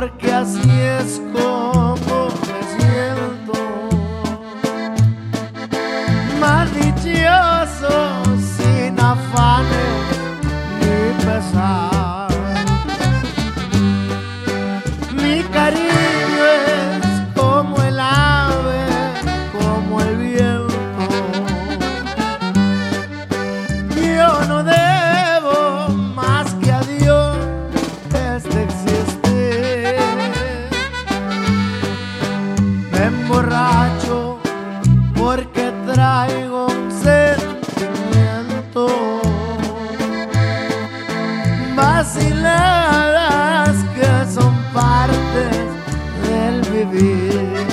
porque así es como porque traigo un sentimiento. Vaciladas que son partes del vivir.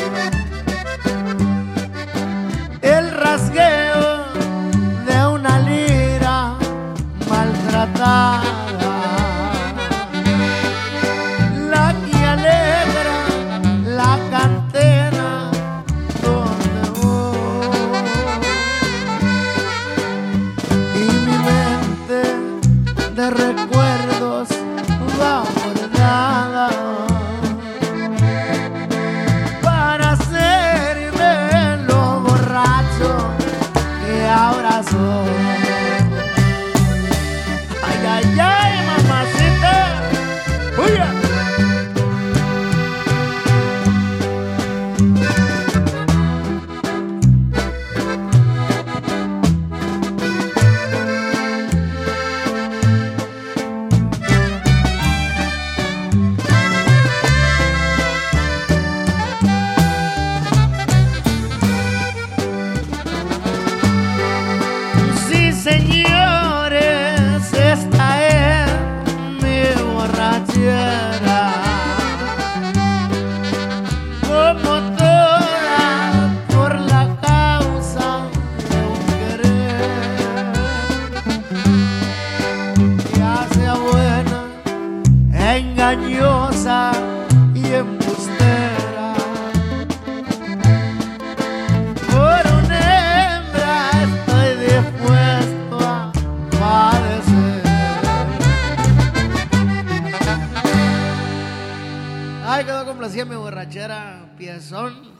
Señores, esta es mi borrachera. Como toda por la causa de un querer. Ya sea buena, engañosa y embustera. Ay, quedó complacida mi borrachera, piezón.